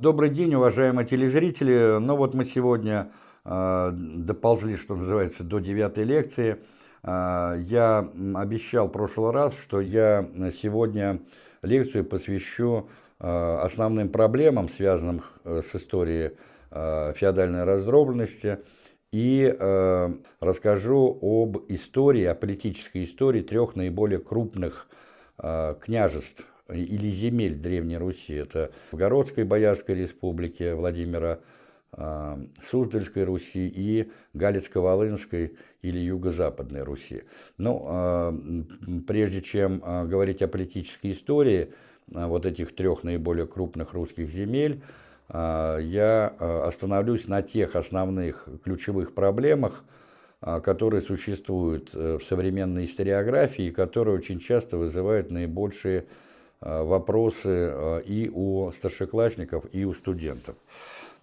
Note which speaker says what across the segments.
Speaker 1: Добрый день, уважаемые телезрители. Ну вот мы сегодня э, доползли, что называется, до девятой лекции. Э, я обещал в прошлый раз, что я сегодня лекцию посвящу э, основным проблемам, связанным э, с историей э, феодальной раздробленности, и э, расскажу об истории, о политической истории трех наиболее крупных э, княжеств или земель Древней Руси. Это Городской Боярской республики Владимира э, Суздальской Руси и Галицко-Волынской или Юго-Западной Руси. Ну, э, прежде чем э, говорить о политической истории вот этих трех наиболее крупных русских земель, я остановлюсь на тех основных ключевых проблемах, которые существуют в современной историографии которые очень часто вызывают наибольшие Э, вопросы э, и у старшеклассников, и у студентов.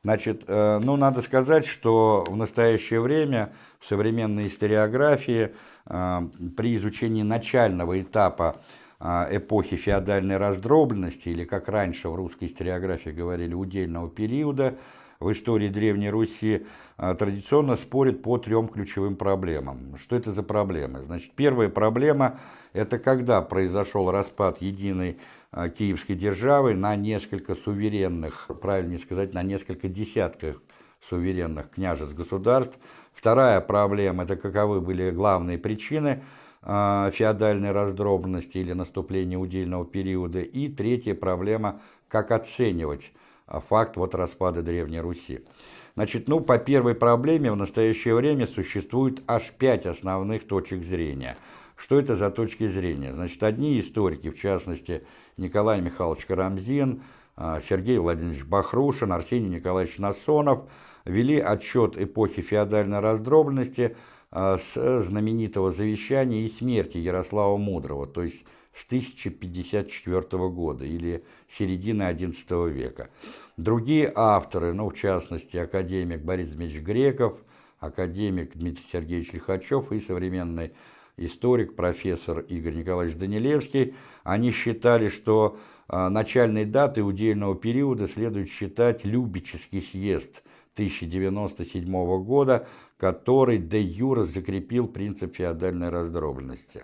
Speaker 1: Значит, э, ну, надо сказать, что в настоящее время в современной историографии при изучении начального этапа эпохи феодальной раздробленности, или как раньше в русской историографии говорили, удельного периода, в истории Древней Руси традиционно спорят по трем ключевым проблемам. Что это за проблемы? Значит, первая проблема – это когда произошел распад единой киевской державы на несколько суверенных, правильнее сказать, на несколько десятков суверенных княжеств-государств. Вторая проблема – это каковы были главные причины феодальной раздробности или наступления удельного периода. И третья проблема – как оценивать факт вот распада Древней Руси. Значит, ну, по первой проблеме в настоящее время существует аж пять основных точек зрения. Что это за точки зрения? Значит, одни историки, в частности, Николай Михайлович Карамзин, а, Сергей Владимирович Бахрушин, Арсений Николаевич Насонов, вели отчет эпохи феодальной раздробленности а, с знаменитого завещания и смерти Ярослава Мудрого, то есть с 1054 года или середины XI века. Другие авторы, ну, в частности, академик Борис Дмитриевич Греков, академик Дмитрий Сергеевич Лихачев и современный историк, профессор Игорь Николаевич Данилевский, они считали, что э, начальной датой удельного периода следует считать Любический съезд 1097 года, который де юра закрепил принцип феодальной раздробленности.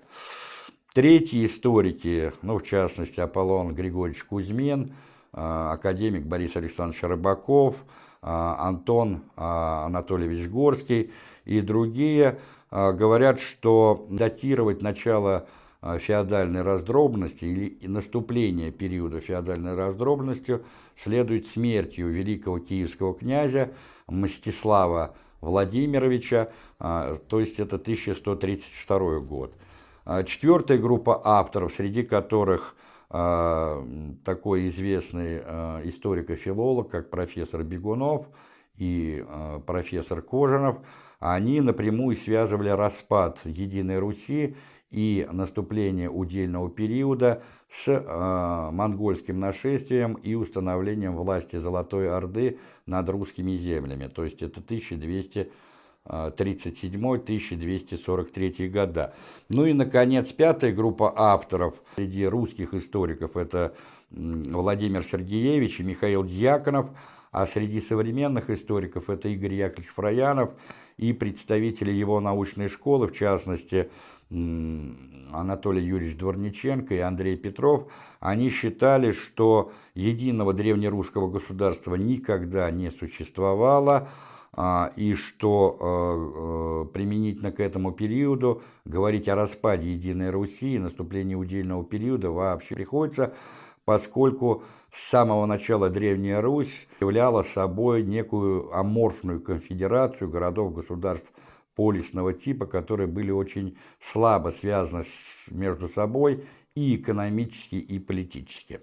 Speaker 1: Третьи историки, ну, в частности, Аполлон Григорьевич Кузьмин, а, академик Борис Александрович Рыбаков, а, Антон а, Анатольевич Горский и другие, говорят, что датировать начало феодальной раздробности или наступление периода феодальной раздробленности следует смертью великого киевского князя Мстислава Владимировича, то есть это 1132 год. А четвертая группа авторов, среди которых а, такой известный а, историк и филолог, как профессор Бегунов и профессор Кожанов, они напрямую связывали распад Единой Руси и наступление удельного периода с э, монгольским нашествием и установлением власти Золотой Орды над русскими землями. То есть это 1200 37-1243 года. Ну и, наконец, пятая группа авторов среди русских историков – это Владимир Сергеевич и Михаил Дьяконов, а среди современных историков это Игорь Яковлевич Фраянов и представители его научной школы, в частности, Анатолий Юрьевич Дворниченко и Андрей Петров, они считали, что единого древнерусского государства никогда не существовало, и что а, а, применительно к этому периоду говорить о распаде Единой Руси и наступлении удельного периода вообще приходится, поскольку с самого начала Древняя Русь являла собой некую аморфную конфедерацию городов-государств полисного типа, которые были очень слабо связаны между собой и экономически, и политически.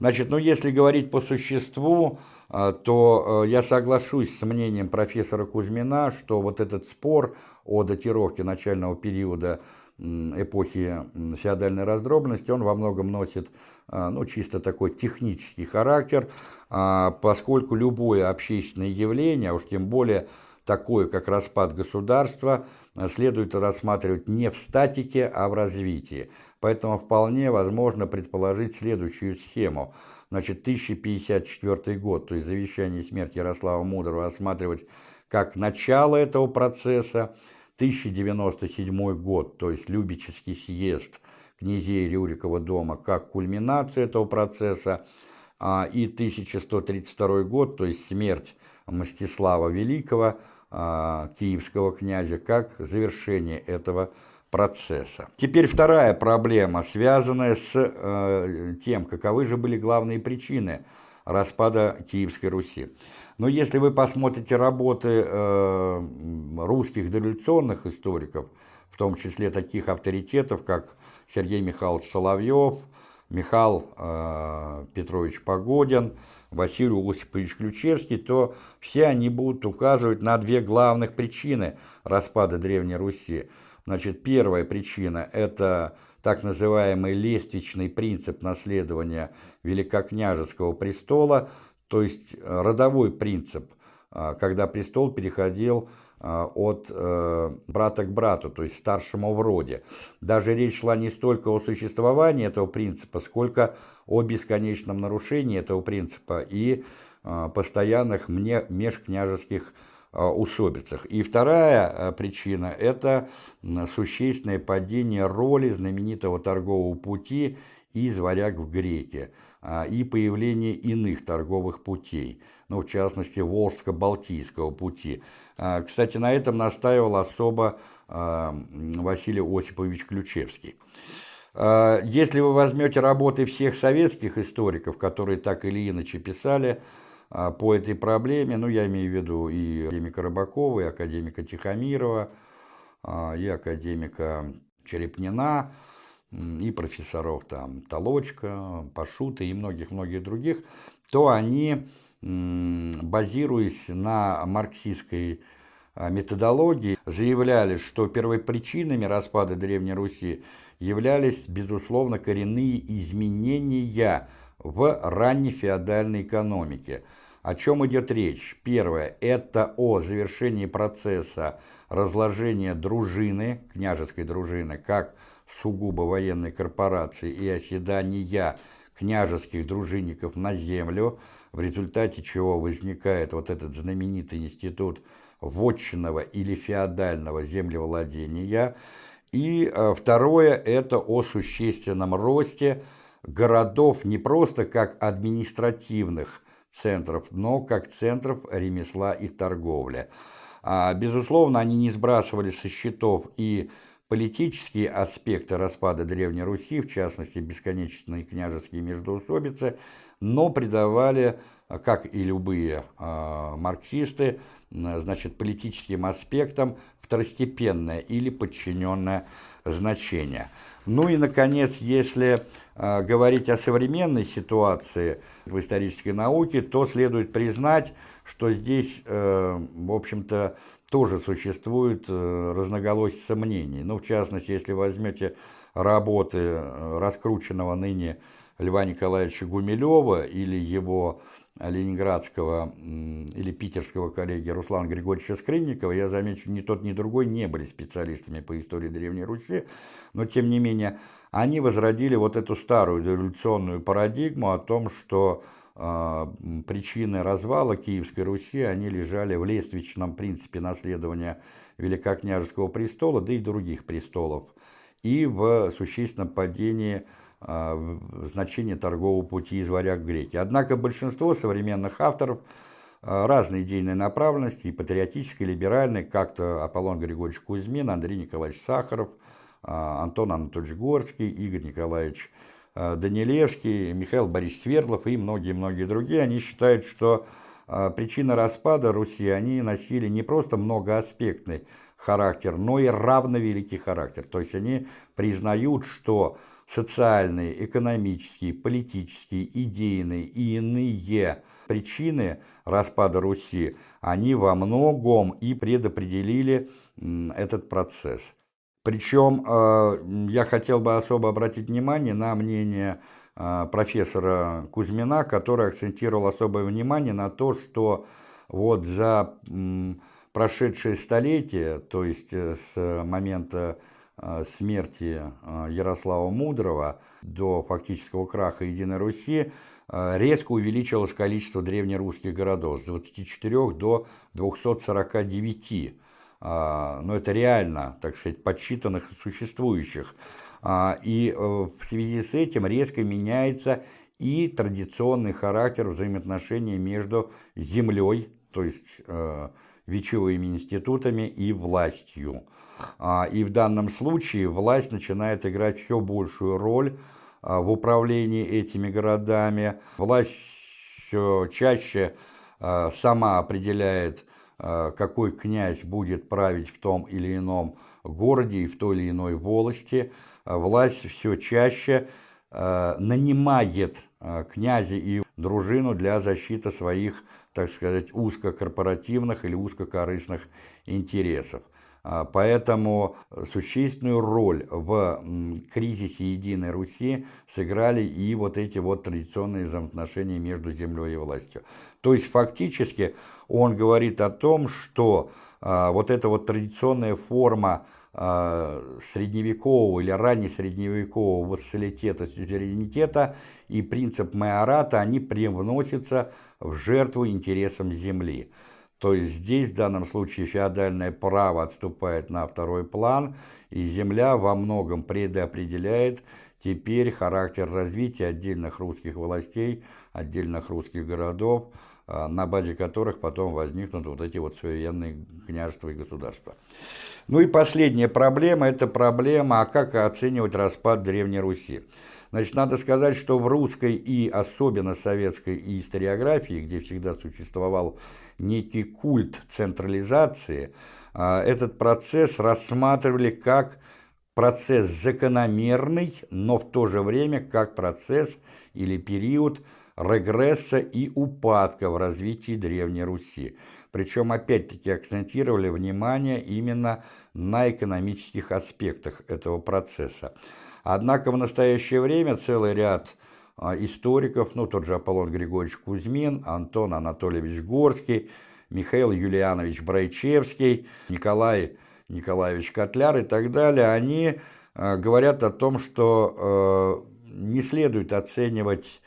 Speaker 1: Значит, ну если говорить по существу, а, то э, я соглашусь с мнением профессора Кузьмина, что вот этот спор о датировке начального периода эпохи феодальной раздробности, он во многом носит а, ну, чисто такой технический характер, а, поскольку любое общественное явление, а уж тем более такое, как распад государства, следует рассматривать не в статике, а в развитии. Поэтому вполне возможно предположить следующую схему. значит, 1054 год, то есть завещание смерти Ярослава Мудрого осматривать как начало этого процесса, 1097 год, то есть Любический съезд князей Рюрикова дома, как кульминацию этого процесса, а, и 1132 год, то есть смерть Мстислава Великого, киевского князя, как завершение этого процесса. Теперь вторая проблема, связанная с э, тем, каковы же были главные причины распада Киевской Руси. Но если вы посмотрите работы э, русских дореволюционных историков, в том числе таких авторитетов, как Сергей Михайлович Соловьев, Михаил э, Петрович Погодин, Василий Осипович Ключевский, то все они будут указывать на две главных причины распада Древней Руси. Значит, первая причина – это так называемый лествичный принцип наследования великокняжеского престола, то есть родовой принцип, э, когда престол переходил Э, от э, брата к брату, то есть старшему в роде. Даже речь шла не столько о существовании этого принципа, сколько о бесконечном нарушении этого принципа и э, постоянных межкняжеских усобицах. И вторая причина – это существенное падение роли знаменитого торгового пути из варяг в греки и появление иных торговых путей, ну, в частности, Волжско-Балтийского пути – а, кстати, на этом настаивал особо а, Василий Осипович Ключевский. А, если вы возьмете работы всех советских историков, которые так или иначе писали по этой проблеме, ну, я имею в виду и академика Рыбакова, и академика Тихомирова, и академика Черепнина, и профессоров там Толочка, Пашута и многих-многих других, то они базируясь на марксистской а, методологии, заявляли, что первопричинами распада Древней Руси являлись, безусловно, коренные изменения в раннефеодальной экономике. О чем идет речь? Первое – это о завершении процесса разложения дружины, княжеской дружины, как сугубо военной корпорации и оседания княжеских дружинников на землю – в результате чего возникает вот этот знаменитый институт вотчинного или феодального землевладения. И э, второе – это о существенном росте городов не просто как административных центров, но как центров ремесла и торговли. А, безусловно, они не сбрасывали со счетов и политические аспекты распада Древней Руси, в частности, бесконечные княжеские междоусобицы – но придавали, как и любые э, марксисты, значит, политическим аспектам второстепенное или подчиненное значение. Ну и, наконец, если э, говорить о современной ситуации в исторической науке, то следует признать, что здесь, э, в общем-то, тоже существует э, разноголосица мнений. Ну, в частности, если возьмете работы э, раскрученного ныне Льва Николаевича Гумилева или его ленинградского или питерского коллеги Руслана Григорьевича Скрынникова, я замечу, ни тот, ни другой не были специалистами по истории Древней Руси, но тем не менее они возродили вот эту старую революционную парадигму о том, что причины развала Киевской Руси, они лежали в лествичном принципе наследования Великокняжеского престола, да и других престолов, и в существенном падении а, значение торгового пути из варяг в греки. Однако большинство современных авторов а, разной идейной направленности, и патриотической, и либеральной, как-то Аполлон Григорьевич Кузьмин, Андрей Николаевич Сахаров, а, Антон Анатольевич Горский, Игорь Николаевич Данилевский, Михаил Борисович Свердлов и многие-многие другие, они считают, что причины распада Руси, они носили не просто многоаспектный характер, но и равновеликий характер. То есть они признают, что социальные, экономические, политические, идейные и иные причины распада Руси, они во многом и предопределили этот процесс. Причем э, я хотел бы особо обратить внимание на мнение э, профессора Кузьмина, который акцентировал особое внимание на то, что вот за прошедшее столетие, то есть э, с момента смерти Ярослава Мудрого до фактического краха Единой Руси резко увеличилось количество древнерусских городов с 24 до 249. Но это реально, так сказать, подсчитанных и существующих. И в связи с этим резко меняется и традиционный характер взаимоотношений между землей, то есть вечевыми институтами и властью. А, и в данном случае власть начинает играть все большую роль а, в управлении этими городами. Власть все чаще а, сама определяет, какой князь будет править в том или ином городе и в той или иной волости. Власть все чаще нанимает князя и дружину для защиты своих так сказать, узкокорпоративных или узкокорыстных интересов. Поэтому существенную роль в кризисе Единой Руси сыграли и вот эти вот традиционные взаимоотношения между землей и властью. То есть фактически он говорит о том, что а, вот эта вот традиционная форма а, средневекового или раннесредневекового вассалитета, сюзеренитета и принцип майората, они привносятся в жертву интересам земли. То есть здесь в данном случае феодальное право отступает на второй план, и земля во многом предопределяет теперь характер развития отдельных русских властей, отдельных русских городов, на базе которых потом возникнут вот эти вот суверенные княжества и государства. Ну и последняя проблема – это проблема, а как оценивать распад Древней Руси. Значит, надо сказать, что в русской и особенно советской историографии, где всегда существовал некий культ централизации, а, этот процесс рассматривали как процесс закономерный, но в то же время как процесс или период регресса и упадка в развитии Древней Руси. Причем, опять-таки, акцентировали внимание именно на экономических аспектах этого процесса. Однако в настоящее время целый ряд а, историков, ну тот же Аполлон Григорьевич Кузьмин, Антон Анатольевич Горский, Михаил Юлианович Брайчевский, Николай Николаевич Котляр и так далее, они а, говорят о том, что а, не следует оценивать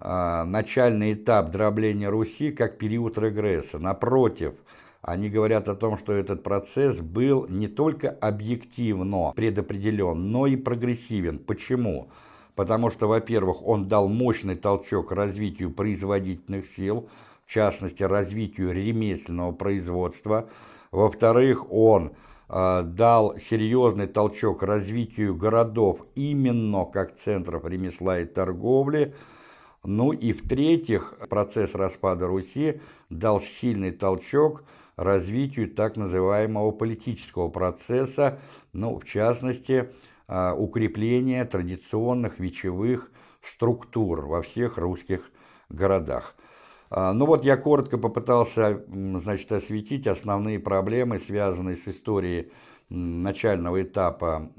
Speaker 1: начальный этап дробления Руси как период регресса. Напротив, они говорят о том, что этот процесс был не только объективно предопределен, но и прогрессивен. Почему? Потому что, во-первых, он дал мощный толчок развитию производительных сил, в частности, развитию ремесленного производства. Во-вторых, он э, дал серьезный толчок развитию городов именно как центров ремесла и торговли. Ну и в-третьих, процесс распада Руси дал сильный толчок – развитию так называемого политического процесса, ну, в частности, а, укрепления традиционных вечевых структур во всех русских городах. А, ну вот я коротко попытался значит, осветить основные проблемы, связанные с историей начального этапа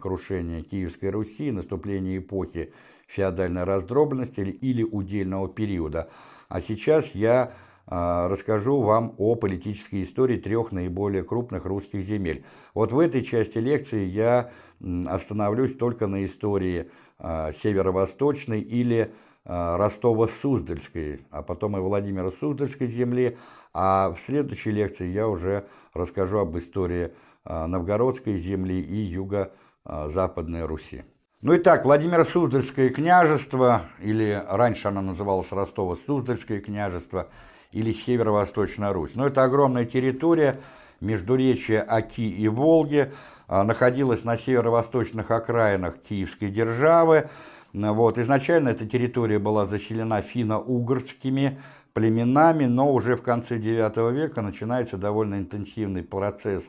Speaker 1: крушения Киевской Руси, наступления эпохи феодальной раздробленности или удельного периода. А сейчас я а, расскажу вам о политической истории трех наиболее крупных русских земель. Вот в этой части лекции я остановлюсь только на истории а, северо-восточной или а, Ростова-Суздальской, а потом и Владимира-Суздальской земли, а в следующей лекции я уже расскажу об истории Новгородской земли и юго-западной Руси. Ну и так, Владимиро-Суздальское княжество, или раньше оно называлось Ростово-Суздальское княжество – или Северо-Восточная Русь. Но это огромная территория, междуречия Оки и Волги, а, находилась на северо-восточных окраинах Киевской державы. Вот. Изначально эта территория была заселена финно-угорскими племенами, но уже в конце IX века начинается довольно интенсивный процесс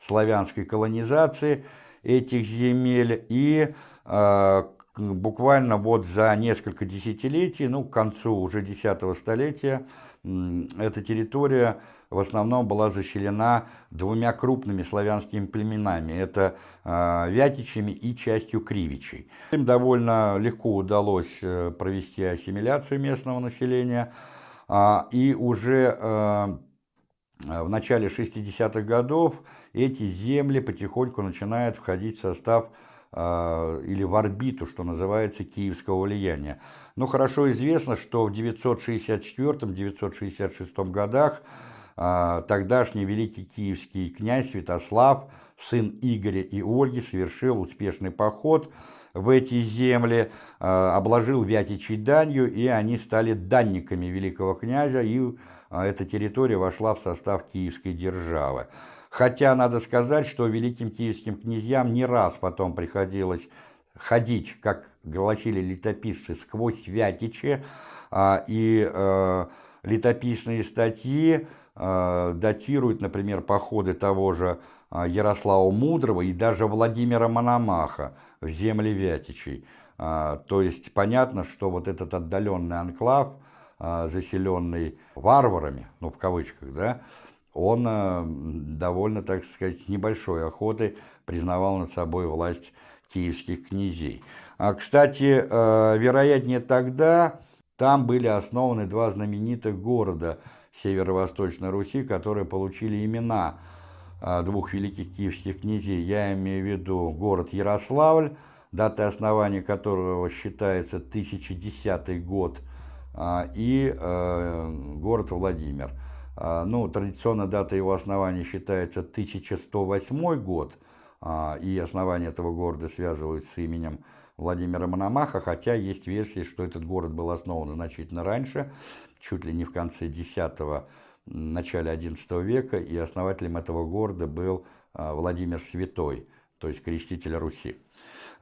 Speaker 1: славянской колонизации этих земель. И буквально вот за несколько десятилетий, ну, к концу уже X столетия, эта территория в основном была заселена двумя крупными славянскими племенами. Это э, Вятичами и частью Кривичей. Им довольно легко удалось э, провести ассимиляцию местного населения. Э, и уже э, в начале 60-х годов эти земли потихоньку начинают входить в состав или в орбиту, что называется, киевского влияния. Но хорошо известно, что в 964-966 годах тогдашний великий киевский князь Святослав, сын Игоря и Ольги, совершил успешный поход в эти земли, обложил Вятичей данью, и они стали данниками великого князя, и эта территория вошла в состав киевской державы. Хотя надо сказать, что великим киевским князьям не раз потом приходилось ходить, как гласили летописцы, сквозь Вятичи, а, и э, летописные статьи э, датируют, например, походы того же э, Ярослава Мудрого и даже Владимира Мономаха в земли Вятичей. То есть понятно, что вот этот отдаленный анклав, заселенный варварами, ну в кавычках, да, он э, довольно, так сказать, небольшой охотой признавал над собой власть киевских князей. А, кстати, э, вероятнее тогда там были основаны два знаменитых города Северо-Восточной Руси, которые получили имена э, двух великих киевских князей. Я имею в виду город Ярославль, дата основания которого считается 1010 год, и город Владимир – а, ну, традиционно дата его основания считается 1108 год, а, и основание этого города связывают с именем Владимира Мономаха, хотя есть версии, что этот город был основан значительно раньше, чуть ли не в конце X, начале XI века, и основателем этого города был а, Владимир Святой, то есть креститель Руси.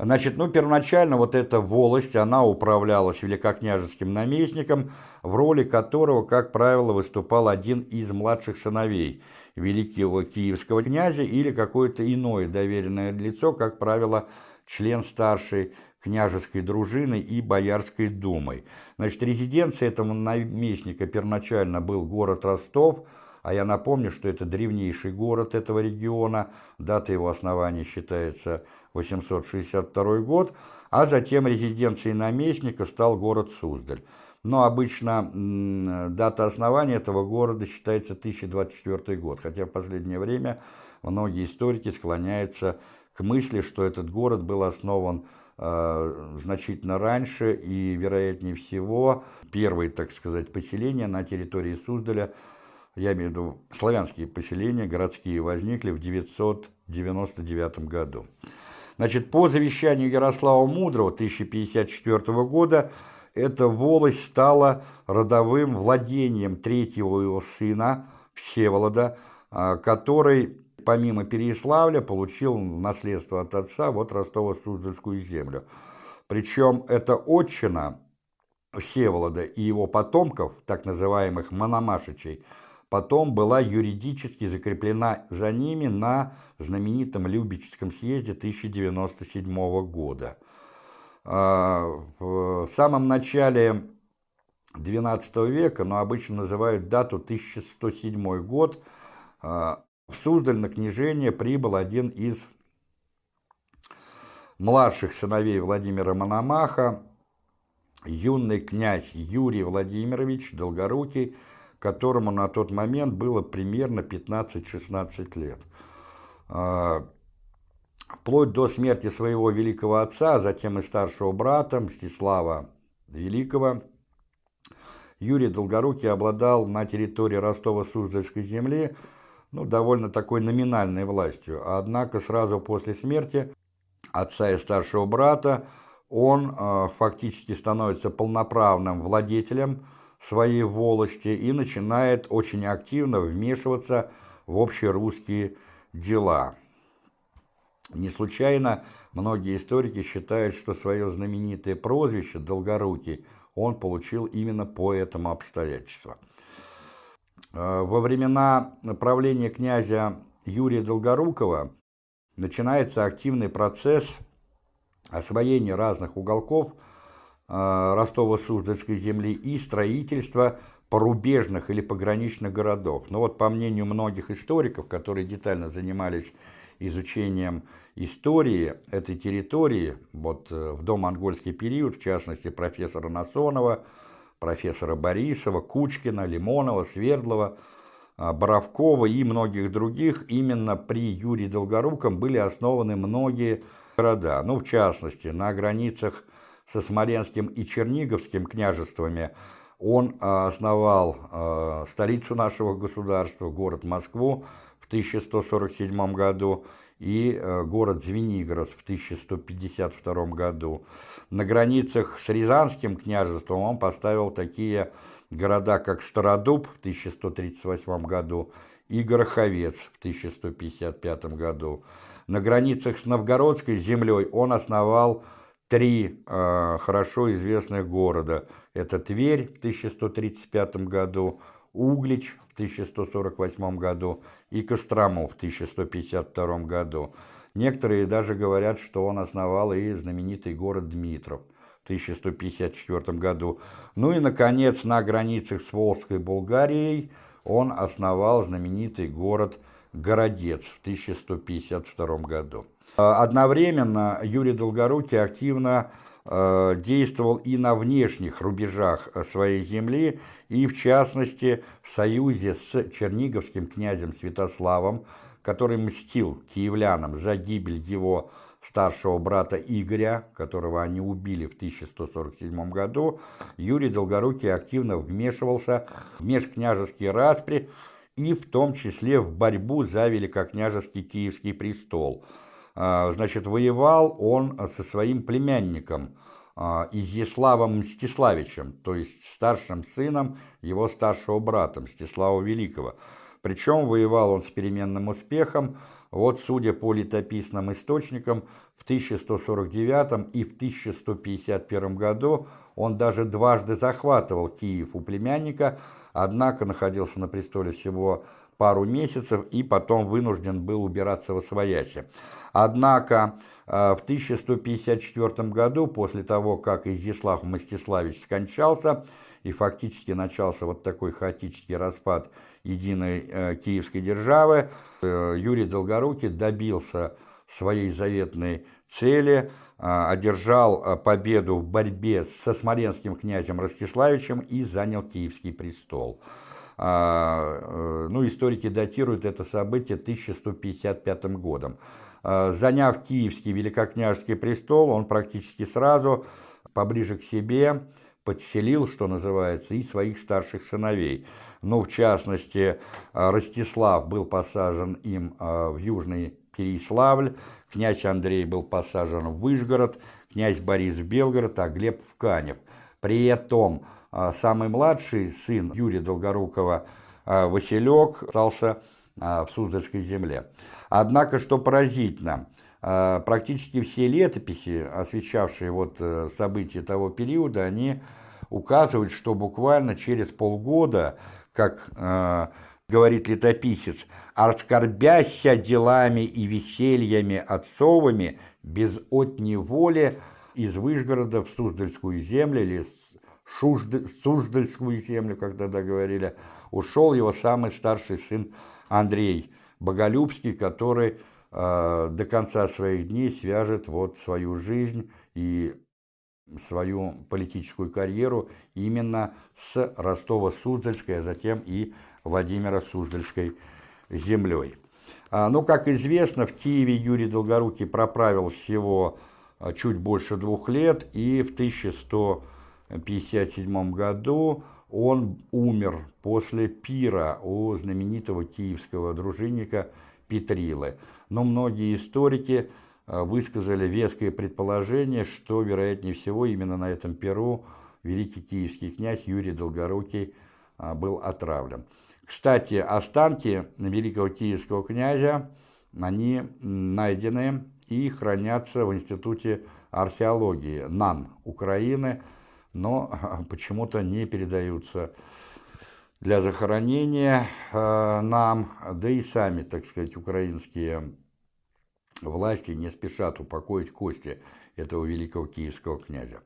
Speaker 1: Значит, ну, первоначально вот эта волость, она управлялась великокняжеским наместником, в роли которого, как правило, выступал один из младших сыновей великого киевского князя или какое-то иное доверенное лицо, как правило, член старшей княжеской дружины и Боярской думой. Значит, резиденцией этого наместника первоначально был город Ростов, а я напомню, что это древнейший город этого региона, дата его основания считается 862 год, а затем резиденцией наместника стал город Суздаль. Но обычно дата основания этого города считается 1024 год, хотя в последнее время многие историки склоняются к мысли, что этот город был основан э, значительно раньше, и, вероятнее всего, первые, так сказать, поселения на территории Суздаля, я имею в виду славянские поселения, городские, возникли в 999 году. Значит, по завещанию Ярослава Мудрого 1054 года эта волость стала родовым владением третьего его сына Всеволода, а, который помимо Переяславля получил наследство от отца вот Ростово-Суздальскую землю. Причем это отчина Всеволода и его потомков, так называемых Мономашичей, потом была юридически закреплена за ними на знаменитом Любическом съезде 1097 года. А, в самом начале XII века, но обычно называют дату 1107 год, а, в Суздаль на княжение прибыл один из младших сыновей Владимира Мономаха, юный князь Юрий Владимирович Долгорукий, которому на тот момент было примерно 15-16 лет. А, вплоть до смерти своего великого отца, а затем и старшего брата Мстислава Великого, Юрий Долгорукий обладал на территории Ростова-Суздальской земли ну, довольно такой номинальной властью. Однако сразу после смерти отца и старшего брата он э, фактически становится полноправным владетелем своей волости и начинает очень активно вмешиваться в общерусские дела. Не случайно многие историки считают, что свое знаменитое прозвище «Долгорукий» он получил именно по этому обстоятельству. Э, во времена правления князя Юрия Долгорукова начинается активный процесс освоения разных уголков – Э, Ростово-Суздальской земли и строительство порубежных или пограничных городов. Но вот по мнению многих историков, которые детально занимались изучением истории этой территории, вот э, в домонгольский период, в частности профессора Насонова, профессора Борисова, Кучкина, Лимонова, Свердлова, Боровкова и многих других, именно при Юрии Долгоруком были основаны многие города. Ну, в частности, на границах со Смоленским и Черниговским княжествами он основал столицу нашего государства, город Москву в 1147 году, и э, город Звенигород в 1152 году. На границах с Рязанским княжеством он поставил такие города, как Стародуб в 1138 году и Гороховец в 1155 году. На границах с Новгородской землей он основал три э, хорошо известных города. Это Тверь в 1135 году, Углич в 1148 году и Кострому в 1152 году. Некоторые даже говорят, что он основал и знаменитый город Дмитров в 1154 году. Ну и, наконец, на границах с Волжской Болгарией он основал знаменитый город Городец в 1152 году. Одновременно Юрий Долгорукий активно Э, действовал и на внешних рубежах э, своей земли, и в частности в союзе с черниговским князем Святославом, который мстил киевлянам за гибель его старшего брата Игоря, которого они убили в 1147 году, Юрий Долгорукий активно вмешивался в межкняжеские распри и в том числе в борьбу за великокняжеский киевский престол – а, значит, воевал он со своим племянником а, Изяславом Мстиславичем, то есть старшим сыном его старшего брата Мстислава Великого. Причем воевал он с переменным успехом, вот, судя по летописным источникам, в 1149 и в 1151 году он даже дважды захватывал Киев у племянника, однако находился на престоле всего пару месяцев и потом вынужден был убираться во свояси. Однако э, в 1154 году, после того, как Изяслав Мстиславич скончался, и фактически начался вот такой хаотический распад единой э, киевской державы, э, Юрий Долгорукий добился своей заветной цели, одержал победу в борьбе со смоленским князем Ростиславичем и занял киевский престол. А, ну, историки датируют это событие 1155 годом. Заняв Киевский великокняжеский престол, он практически сразу, поближе к себе, подселил, что называется, и своих старших сыновей. Ну, в частности, а, Ростислав был посажен им в Южный Переяславль, князь Андрей был посажен в Выжгород, князь Борис в Белгород, а Глеб в Канев. При этом а, самый младший сын Юрия Долгорукова, Василек, остался в Суздальской земле. Однако, что поразительно, практически все летописи, освещавшие вот э, события того периода, они указывают, что буквально через полгода, как э, говорит летописец, «оскорбяся делами и весельями отцовыми, без отней воли из Выжгорода в Суздальскую землю или Шужд... Суздальскую землю, как тогда говорили, ушел его самый старший сын Андрей Боголюбский, который до конца своих дней свяжет вот свою жизнь и свою политическую карьеру именно с Ростова-Суздальской, а затем и Владимира-Суздальской землей. А, ну, как известно, в Киеве Юрий Долгорукий проправил всего а, чуть больше двух лет, и в 1100 1957 году он умер после пира у знаменитого киевского дружинника Петрилы. Но многие историки э, высказали веское предположение, что, вероятнее всего, именно на этом пиру великий киевский князь Юрий Долгорукий э, был отравлен. Кстати, останки великого киевского князя, они найдены и хранятся в Институте археологии НАН Украины – но почему-то не передаются для захоронения э, нам, да и сами, так сказать, украинские власти не спешат упокоить кости этого великого киевского князя.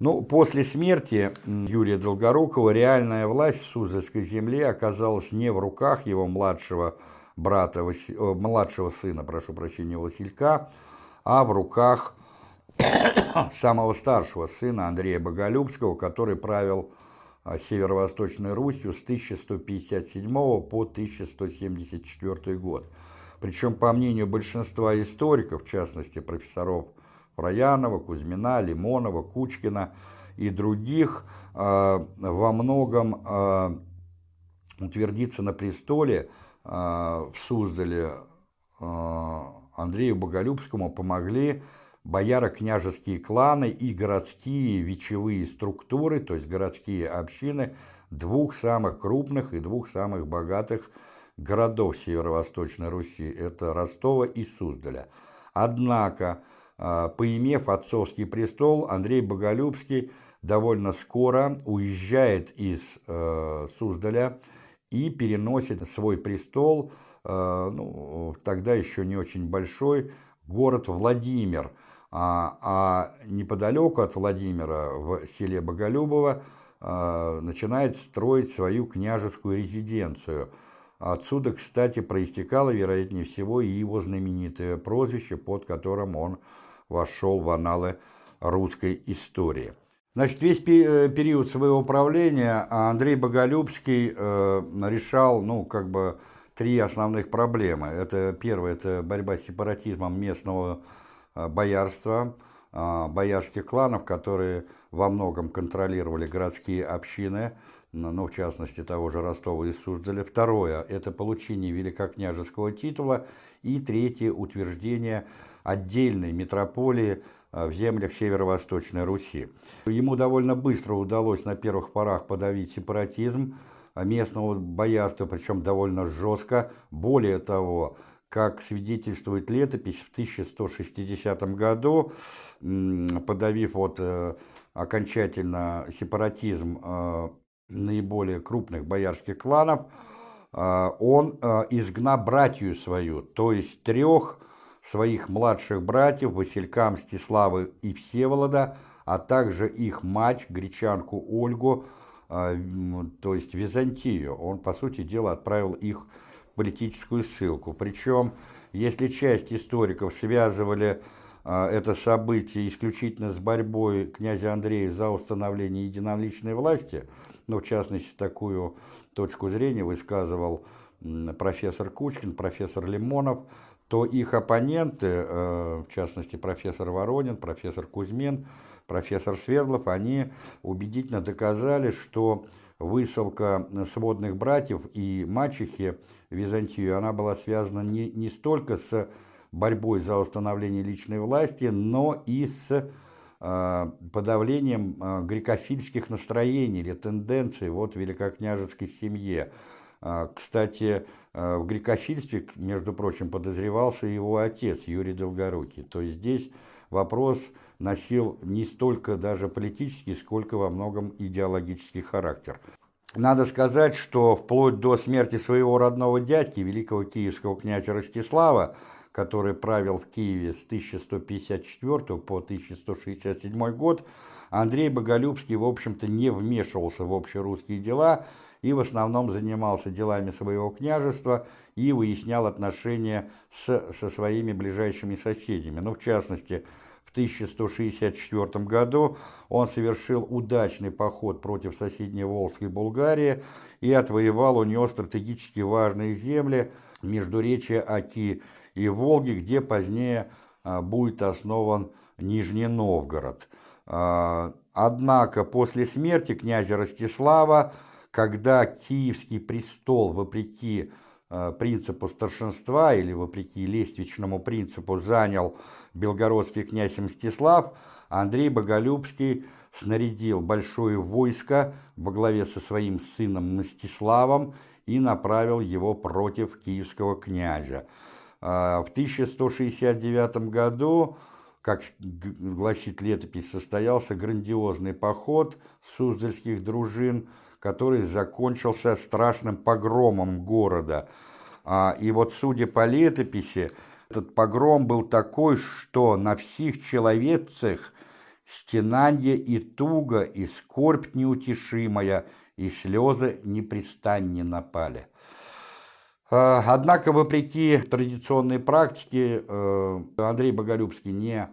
Speaker 1: Ну, после смерти Юрия Долгорукова реальная власть в Суздальской земле оказалась не в руках его младшего брата, э, младшего сына, прошу прощения, Василька, а в руках самого старшего сына Андрея Боголюбского, который правил Северо-Восточной Русью с 1157 по 1174 год. Причем, по мнению большинства историков, в частности профессоров Проянова, Кузьмина, Лимонова, Кучкина и других, во многом утвердиться на престоле в Суздале Андрею Боголюбскому помогли бояро-княжеские кланы и городские вечевые структуры, то есть городские общины двух самых крупных и двух самых богатых городов Северо-Восточной Руси, это Ростова и Суздаля. Однако, а, поимев отцовский престол, Андрей Боголюбский довольно скоро уезжает из э, Суздаля и переносит свой престол, э, ну, тогда еще не очень большой, город Владимир – а, а неподалеку от Владимира, в селе Боголюбово, а, начинает строить свою княжескую резиденцию. Отсюда, кстати, проистекало, вероятнее всего, и его знаменитое прозвище, под которым он вошел в аналы русской истории. Значит, весь э, период своего правления Андрей Боголюбский э, решал, ну, как бы, три основных проблемы. Это первое, это борьба с сепаратизмом местного Э, боярства, боярских кланов, которые во многом контролировали городские общины, ну, в частности, того же Ростова и Суздаля. Второе – это получение великокняжеского титула. И третье – утверждение отдельной метрополии э, в землях Северо-Восточной Руси. Ему довольно быстро удалось на первых порах подавить сепаратизм местного боярства, причем довольно жестко. Более того, как свидетельствует летопись, в 1160 году, подавив вот э, окончательно сепаратизм э, наиболее крупных боярских кланов, э, он изгнал братью свою, то есть трех своих младших братьев, Василька, Мстиславы и Всеволода, а также их мать, гречанку Ольгу, то есть Византию. Он, по сути дела, отправил их в политическую ссылку. Причем, если часть историков связывали а, это событие исключительно с борьбой князя Андрея за установление единоличной власти, ну, в частности, такую точку зрения высказывал профессор Кучкин, профессор Лимонов, то их оппоненты, э, в частности, профессор Воронин, профессор Кузьмин, профессор Свердлов, они убедительно доказали, что высылка сводных братьев и мачехи в Византию, она была связана не, не столько с борьбой за установление личной власти, но и с э, подавлением э, грекофильских настроений или тенденций вот, в великокняжеской семье. Э, кстати, э, в грекофильстве, между прочим, подозревался его отец Юрий Долгорукий. То есть здесь вопрос носил не столько даже политический, сколько во многом идеологический характер. Надо сказать, что вплоть до смерти своего родного дядьки, великого киевского князя Ростислава, который правил в Киеве с 1154 по 1167 год, Андрей Боголюбский, в общем-то, не вмешивался в общерусские дела и в основном занимался делами своего княжества и выяснял отношения с, со своими ближайшими соседями. Ну, в частности, 1164 году он совершил удачный поход против соседней Волжской Булгарии и отвоевал у нее стратегически важные земли Междуречия Оки и Волги, где позднее а, будет основан Нижний Новгород. А, однако после смерти князя Ростислава, когда Киевский престол, вопреки Э, принципу старшинства или вопреки лествичному принципу занял белгородский князь Мстислав, Андрей Боголюбский снарядил большое войско во главе со своим сыном Мстиславом и направил его против киевского князя. Э, в 1169 году, как гласит летопись, состоялся грандиозный поход суздальских дружин – который закончился страшным погромом города. А, и вот, судя по летописи, этот погром был такой, что на всех человецах стенанье и туга, и скорбь неутешимая, и слезы непрестанне напали. А, однако, вопреки традиционной практике, э, Андрей Боголюбский не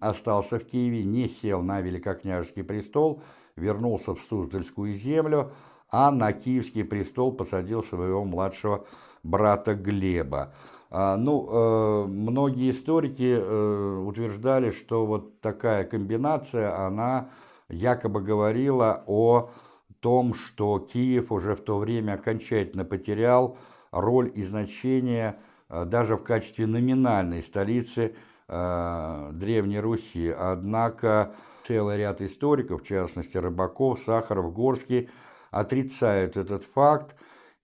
Speaker 1: остался в Киеве, не сел на великокняжеский престол, вернулся в Суздальскую землю, а на киевский престол посадил своего младшего брата Глеба. А, ну, э, многие историки э, утверждали, что вот такая комбинация, она якобы говорила о том, что Киев уже в то время окончательно потерял роль и значение э, даже в качестве номинальной столицы Древней Руси. Однако целый ряд историков, в частности Рыбаков, Сахаров, Горский, отрицают этот факт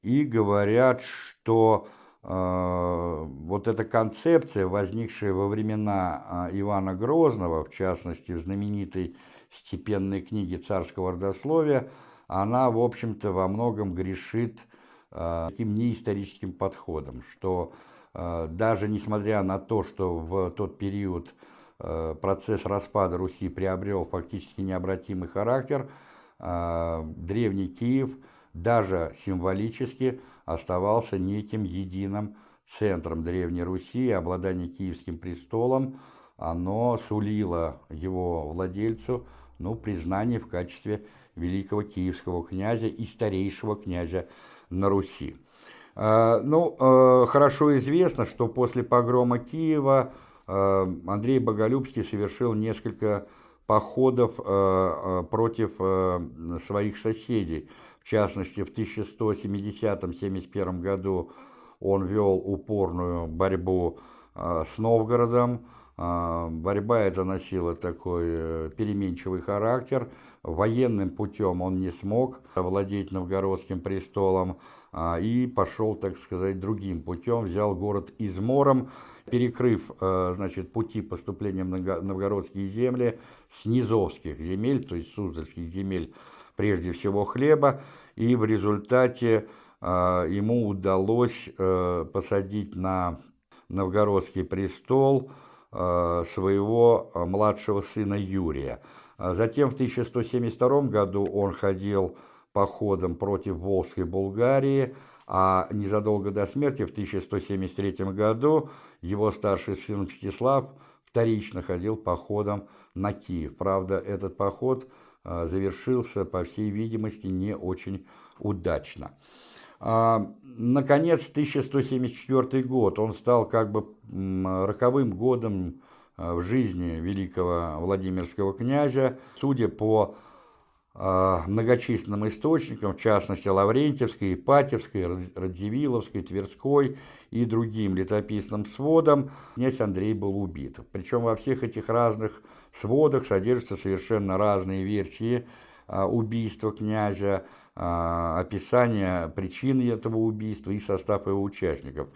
Speaker 1: и говорят, что э, вот эта концепция, возникшая во времена э, Ивана Грозного, в частности в знаменитой степенной книге царского родословия, она, в общем-то, во многом грешит э, таким неисторическим подходом, что э, даже несмотря на то, что в тот период Э, процесс распада Руси приобрел фактически необратимый характер, древний Киев даже символически оставался неким единым центром Древней Руси, обладание Киевским престолом, оно сулило его владельцу ну, признание в качестве великого киевского князя и старейшего князя на Руси. Э, ну, хорошо известно, что после погрома Киева Э, Андрей Боголюбский совершил несколько походов э, э, против своих соседей. В частности, в 1170-71 году он вел упорную борьбу с Новгородом. Борьба эта носила такой переменчивый характер. Военным путем он не смог овладеть новгородским престолом и пошел, так сказать, другим путем, взял город Измором, перекрыв э, значит, пути поступления в новгородские земли с низовских земель, то есть суздальских земель, прежде всего хлеба, и в результате э, ему удалось э, посадить на новгородский престол своего младшего сына Юрия. Затем в 1172 году он ходил походом против Волжской Булгарии, а незадолго до смерти, в 1173 году, его старший сын Мстислав вторично ходил походом на Киев. Правда, этот поход а, завершился, по всей видимости, не очень удачно. А, наконец, 1174 год, он стал как бы роковым годом а, в жизни великого Владимирского князя. Судя по а, многочисленным источникам, в частности Лаврентьевской, Ипатьевской, Радзивилловской, Тверской и другим летописным сводам, князь Андрей был убит. Причем во всех этих разных сводах содержатся совершенно разные версии а, убийства князя, описание причины этого убийства и состав его участников.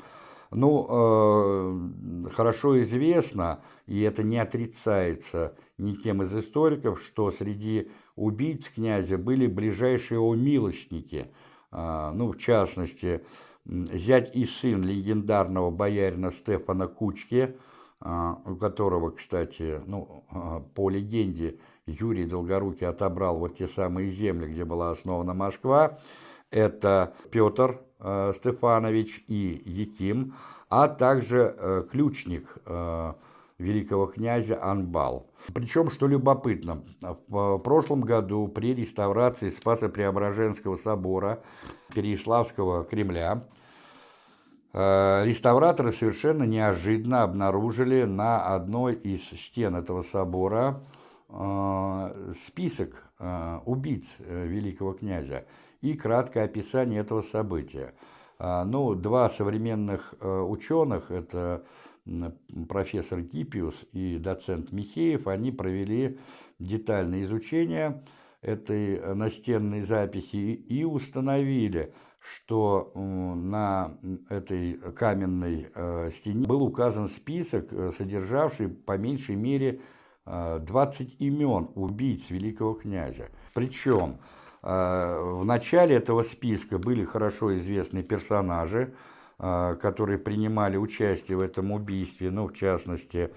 Speaker 1: Ну, э, хорошо известно, и это не отрицается никем из историков, что среди убийц князя были ближайшие его милостники, э, ну, в частности, зять и сын легендарного боярина Стефана Кучки, э, у которого, кстати, ну, э, по легенде, Юрий Долгорукий отобрал вот те самые земли, где была основана Москва, это Петр Стефанович и Яким, а также э, ключник э, великого князя Анбал. Причем, что любопытно, в прошлом году при реставрации Спасо-Преображенского собора Переяславского Кремля реставраторы совершенно неожиданно обнаружили на одной из стен этого собора список убийц великого князя и краткое описание этого события. А, ну, два современных э, ученых, это профессор Гиппиус и доцент Михеев, они провели детальное изучение этой настенной записи и установили, что на этой каменной э, стене был указан список, э, содержавший по меньшей мере 20 имен убийц великого князя. Причем в начале этого списка были хорошо известные персонажи, э, которые принимали участие в этом убийстве, ну, в частности,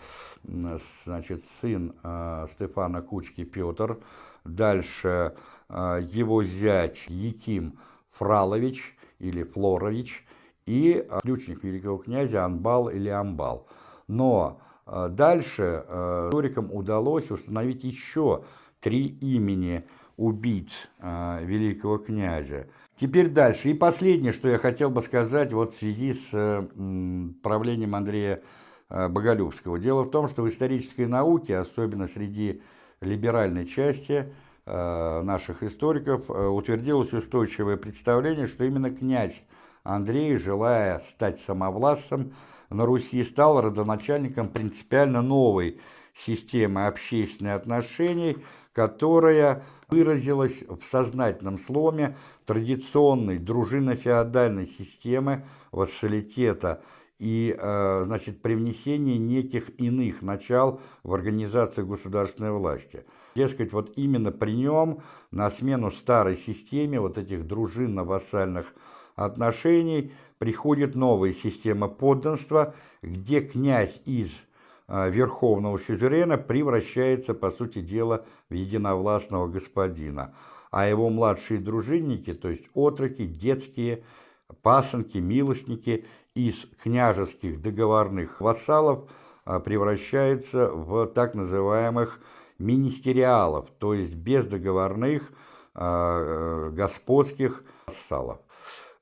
Speaker 1: значит, сын э, Стефана Кучки Петр, дальше его зять Яким Фралович или Флорович и ключник великого князя Анбал или Амбал. Но Дальше историкам удалось установить еще три имени убийц великого князя. Теперь дальше. И последнее, что я хотел бы сказать вот в связи с правлением Андрея Боголюбского. Дело в том, что в исторической науке, особенно среди либеральной части, Э, наших историков э, утвердилось устойчивое представление, что именно князь Андрей, желая стать самовластцем на Руси, стал родоначальником принципиально новой системы общественных отношений, которая выразилась в сознательном сломе традиционной дружинно-феодальной системы вассалитета – и, э, значит, привнесение неких иных начал в организацию государственной власти. Дескать, вот именно при нем на смену старой системе вот этих дружинно-вассальных отношений приходит новая система подданства, где князь из верховного сюзерена превращается, по сути дела, в единовластного господина, а его младшие дружинники, то есть отроки, детские, пасынки, милостники – из княжеских договорных вассалов а, превращается в так называемых министериалов, то есть бездоговорных а, э, господских вассалов.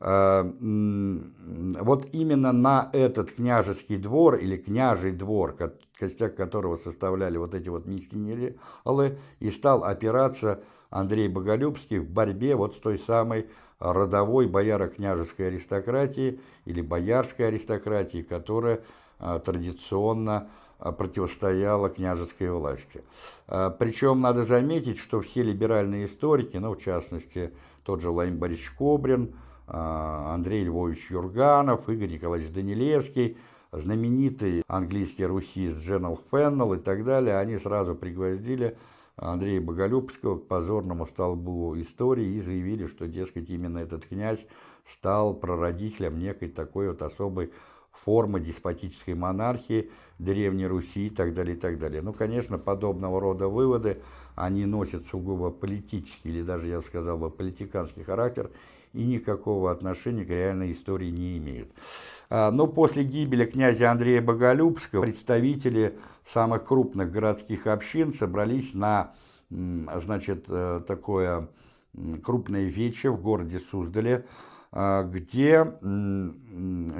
Speaker 1: А, вот именно на этот княжеский двор или княжий двор, костяк которого составляли вот эти вот министериалы, и стал опираться Андрей Боголюбский в борьбе вот с той самой родовой бояро-княжеской аристократии или боярской аристократии, которая а, традиционно а, противостояла княжеской власти. Причем надо заметить, что все либеральные историки, ну, в частности, тот же Владимир Борисович Кобрин, Андрей Львович Юрганов, Игорь Николаевич Данилевский, знаменитый английский русист Дженнел Феннелл и так далее, они сразу пригвоздили Андрея Боголюбского к позорному столбу истории и заявили, что, дескать, именно этот князь стал прародителем некой такой вот особой формы деспотической монархии Древней Руси и так далее, и так далее. Ну, конечно, подобного рода выводы, они носят сугубо политический или даже, я сказал, бы, политиканский характер и никакого отношения к реальной истории не имеют. А, но после гибели князя Андрея Боголюбского представители самых крупных городских общин собрались на значит, э, такое крупное вече в городе Суздале, а, где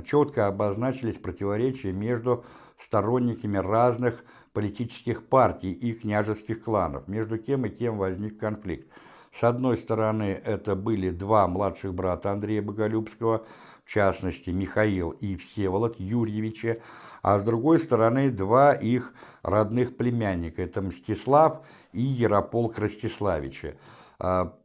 Speaker 1: четко обозначились противоречия между сторонниками разных политических партий и княжеских кланов, между кем и кем возник конфликт. С одной стороны, это были два младших брата Андрея Боголюбского, в частности Михаил и Всеволод Юрьевича, а с другой стороны два их родных племянника, это Мстислав и Ярополк Ростиславича.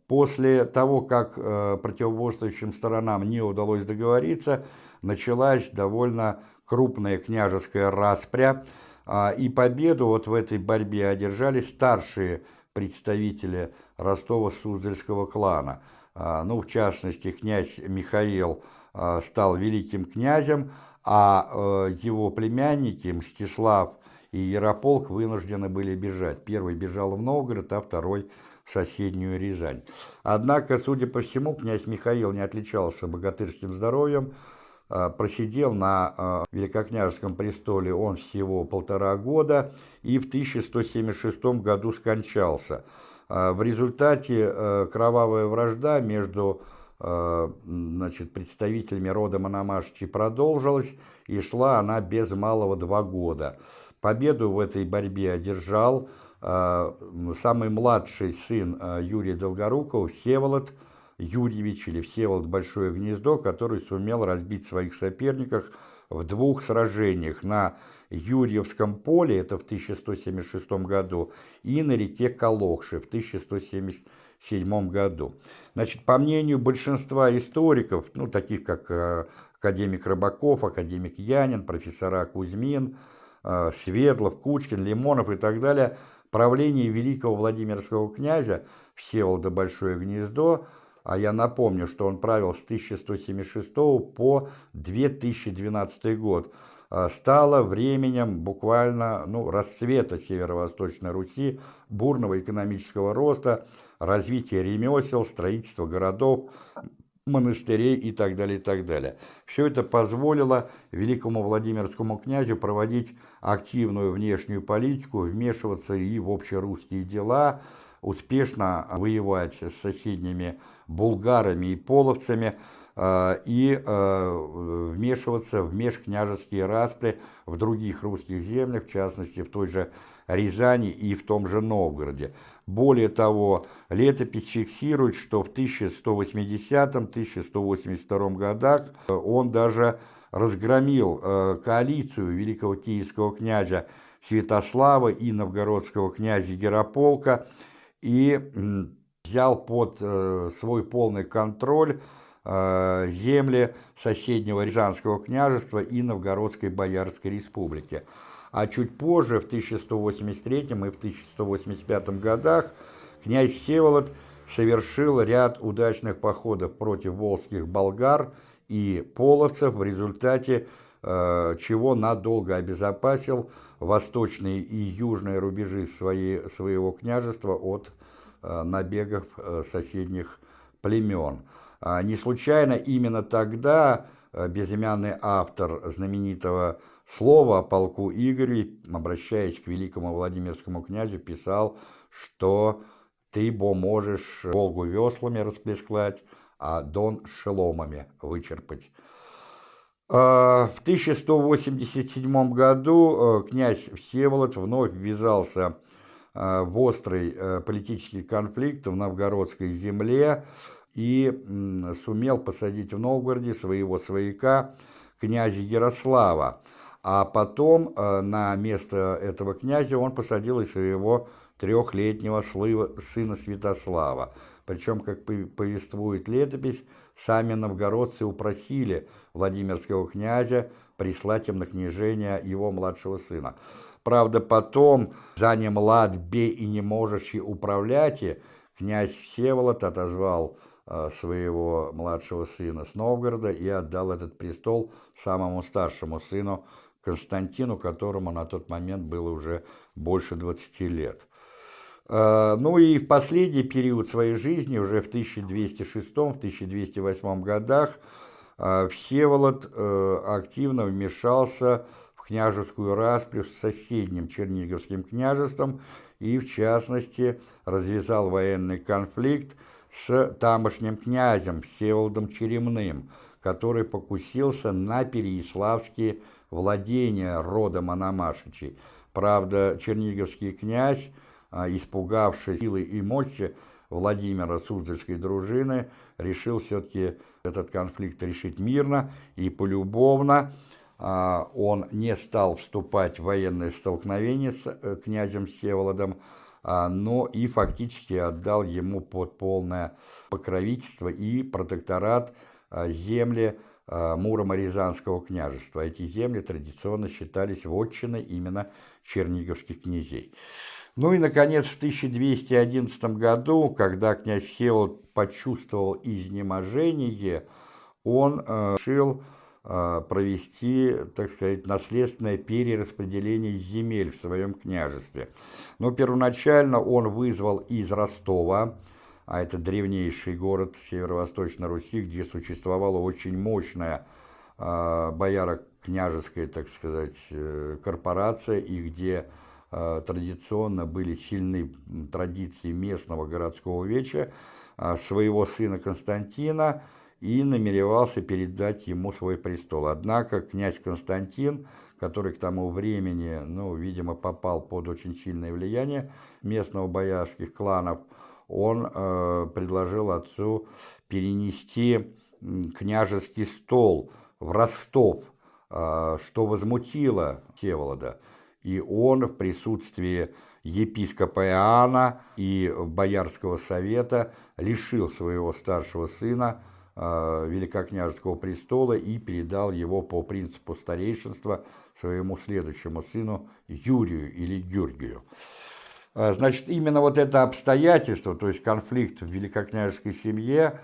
Speaker 1: После того, как э, противоборствующим сторонам не удалось договориться, началась довольно крупная княжеская распря, а, и победу вот в этой борьбе одержали старшие представители Ростова-Суздальского клана. А, ну, в частности, князь Михаил Э, стал великим князем, а э, его племянники Мстислав и Ярополк вынуждены были бежать. Первый бежал в Новгород, а второй в соседнюю Рязань. Однако, судя по всему, князь Михаил не отличался богатырским здоровьем, просидел на Великокняжеском престоле он всего полтора года и в 1176 году скончался. В результате кровавая вражда между Э, значит, представителями рода Мономашичи продолжилась, и шла она без малого два года. Победу в этой борьбе одержал э, самый младший сын э, Юрия Долгорукова, Всеволод Юрьевич или Всеволод Большое Гнездо, который сумел разбить своих соперников в двух сражениях на Юрьевском поле, это в 1176 году, и на реке Калохши в 1177 1907 году. Значит, по мнению большинства историков, ну, таких как э, академик Рыбаков, академик Янин, профессора Кузьмин, э, Светлов, Кучкин, Лимонов и так далее, правление великого Владимирского князя Всеволода Большое Гнездо, а я напомню, что он правил с 1176 по 2012 год, э, стало временем буквально ну, расцвета Северо-Восточной Руси, бурного экономического роста, развитие ремесел, строительство городов, монастырей и так далее, и так далее. Все это позволило великому Владимирскому князю проводить активную внешнюю политику, вмешиваться и в общерусские дела, успешно воевать с соседними булгарами и половцами, э, и э, вмешиваться в межкняжеские распри в других русских землях, в частности, в той же Рязани и в том же Новгороде. Более того, летопись фиксирует, что в 1180-1182 годах он даже разгромил э, коалицию великого киевского князя Святослава и новгородского князя Ярополка и взял под э, свой полный контроль э, земли соседнего Рязанского княжества и Новгородской Боярской республики. А чуть позже, в 1183 и в 1185 годах, князь Севолод совершил ряд удачных походов против волжских болгар и половцев, в результате чего надолго обезопасил восточные и южные рубежи своей, своего княжества от э, набегов э, соседних племен. А не случайно именно тогда э, безымянный автор знаменитого Слово о полку Игорю, обращаясь к великому Владимирскому князю, писал, что ты, бо, можешь Волгу веслами расплескать, а Дон шеломами вычерпать. А, в 1187 году э, князь Всеволод вновь ввязался э, в острый э, политический конфликт в новгородской земле и сумел посадить в Новгороде своего свояка князя Ярослава, а потом э, на место этого князя он посадил и своего трехлетнего сына Святослава. Причем, как повествует летопись, сами новгородцы упросили Владимирского князя прислать им на княжение его младшего сына. Правда, потом, за ним лад бей и не можешь управлять, князь Всеволод отозвал э, своего младшего сына с Новгорода и отдал этот престол самому старшему сыну Константину, которому на тот момент было уже больше 20 лет. А, ну и в последний период своей жизни, уже в 1206-1208 годах, а, Всеволод э, активно вмешался в княжескую распрю с соседним Черниговским княжеством и, в частности, развязал военный конфликт с тамошним князем Всеволодом Черемным, который покусился на переяславские владения рода Мономашичей. Правда, черниговский князь, испугавшись силы и мощи Владимира Суздальской дружины, решил все-таки этот конфликт решить мирно и полюбовно. А, он не стал вступать в военное столкновение с э, князем Всеволодом, а, но и фактически отдал ему под полное покровительство и протекторат земли Муромо-Рязанского княжества. Эти земли традиционно считались вотчиной именно черниговских князей. Ну и, наконец, в 1211 году, когда князь Всеволод почувствовал изнеможение, он э, решил э, провести, так сказать, наследственное перераспределение земель в своем княжестве. Но первоначально он вызвал из Ростова а это древнейший город Северо-Восточной Руси, где существовала очень мощная э, бояро-княжеская, так сказать, э, корпорация, и где традиционно были сильны традиции местного городского веча, э, своего сына Константина, и намеревался передать ему свой престол. Однако князь Константин, который к тому времени, ну, видимо, попал под очень сильное влияние местного боярских кланов, он э, предложил отцу перенести княжеский стол в Ростов, э, что возмутило Всеволода. И он в присутствии епископа Иоанна и Боярского совета лишил своего старшего сына э, великокняжеского престола и передал его по принципу старейшинства своему следующему сыну Юрию или Георгию. А, значит, именно вот это обстоятельство, то есть конфликт в великокняжеской семье,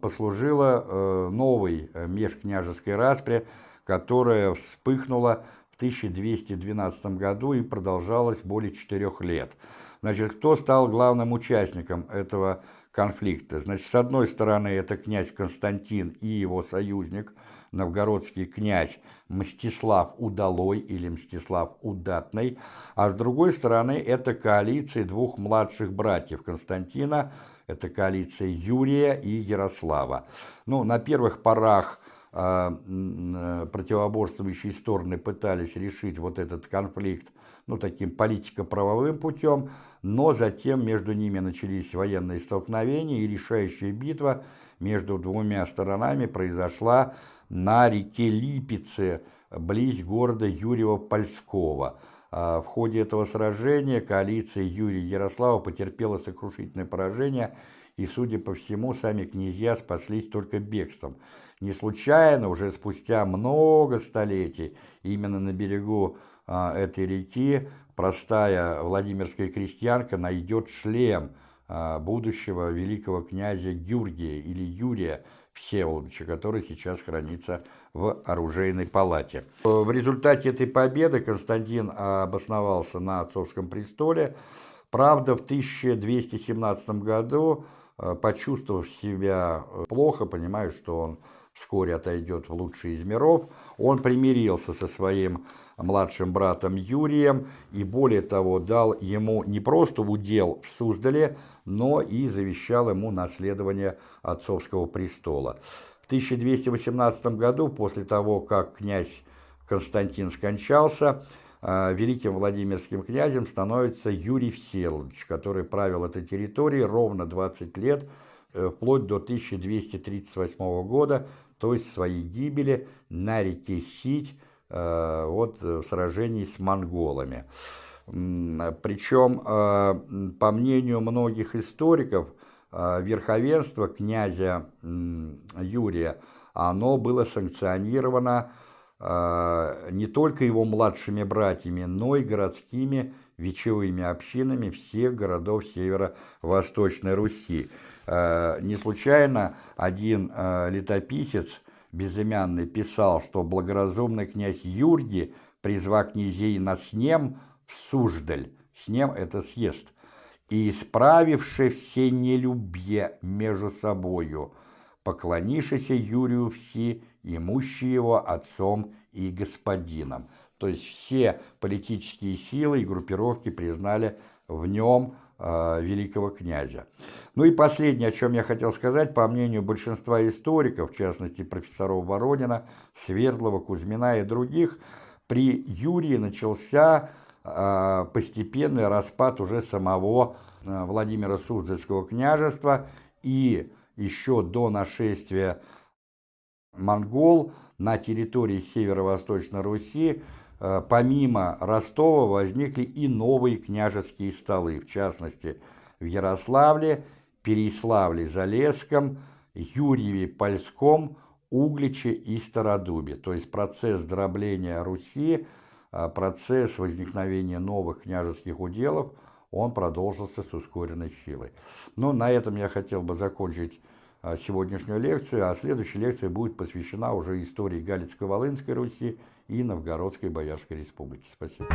Speaker 1: послужило э, новой э, межкняжеской распре, которая вспыхнула 1212 году и продолжалась более четырех лет. Значит, кто стал главным участником этого конфликта. Значит, с одной стороны, это князь Константин и его союзник, новгородский князь Мстислав Удалой или Мстислав Удатный, а с другой стороны, это коалиция двух младших братьев Константина, это коалиция Юрия и Ярослава. Ну, на первых порах противоборствующие стороны пытались решить вот этот конфликт ну, таким политико-правовым путем, но затем между ними начались военные столкновения, и решающая битва между двумя сторонами произошла на реке Липице, близ города Юрьева-Польского. А, в ходе этого сражения коалиция Юрия Ярослава потерпела сокрушительное поражение, и, судя по всему, сами князья спаслись только бегством – не случайно уже спустя много столетий именно на берегу а, этой реки простая владимирская крестьянка найдет шлем а, будущего великого князя Гюргия или Юрия Всеволодовича, который сейчас хранится в оружейной палате. В результате этой победы Константин обосновался на отцовском престоле. Правда, в 1217 году, а, почувствовав себя плохо, понимая, что он вскоре отойдет в лучший из миров, он примирился со своим младшим братом Юрием и, более того, дал ему не просто удел в Суздале, но и завещал ему наследование отцовского престола. В 1218 году, после того, как князь Константин скончался, э, великим Владимирским князем становится Юрий Всеволодович, который правил этой территорией ровно 20 лет, э, вплоть до 1238 года, то есть своей гибели на реке Сить э, вот, в сражении с монголами. Причем, э, по мнению многих историков, э, верховенство князя Юрия, оно было санкционировано не только его младшими братьями, но и городскими вечевыми общинами всех городов северо-восточной Руси. Э, не случайно один э, летописец безымянный писал, что благоразумный князь Юрги, призвав князей на снем в Суждаль, снем это съезд, и исправивши все нелюбье между собою, поклонившися Юрию все, имущи его отцом и господином. То есть все политические силы и группировки признали в нем э, великого князя. Ну и последнее, о чем я хотел сказать, по мнению большинства историков, в частности профессоров Воронина, Свердлова, Кузьмина и других, при Юрии начался э, постепенный распад уже самого э, Владимира Суздальского княжества и еще до нашествия монгол на территории северо-восточной Руси помимо Ростова возникли и новые княжеские столы, в частности в Ярославле Переславле-Залесском, Юрьеве-Польском, Угличе и Стародубе. То есть процесс дробления Руси, а, процесс возникновения новых княжеских уделов, он продолжился с ускоренной силой. Но на этом я хотел бы закончить сегодняшнюю лекцию, а следующая лекция будет посвящена уже истории Галицко-Волынской Руси и Новгородской Боярской Республики. Спасибо.